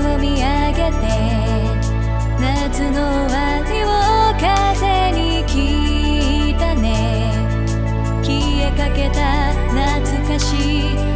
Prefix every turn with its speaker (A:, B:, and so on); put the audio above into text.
A: を見上げて夏の終わりを風に聞いたね。消えかけた懐かしい